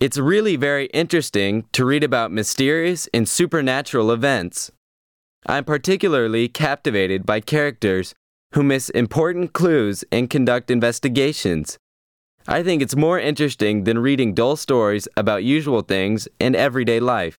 It's really very interesting to read about mysterious and supernatural events. I'm particularly captivated by characters who miss important clues and conduct investigations. I think it's more interesting than reading dull stories about usual things in everyday life.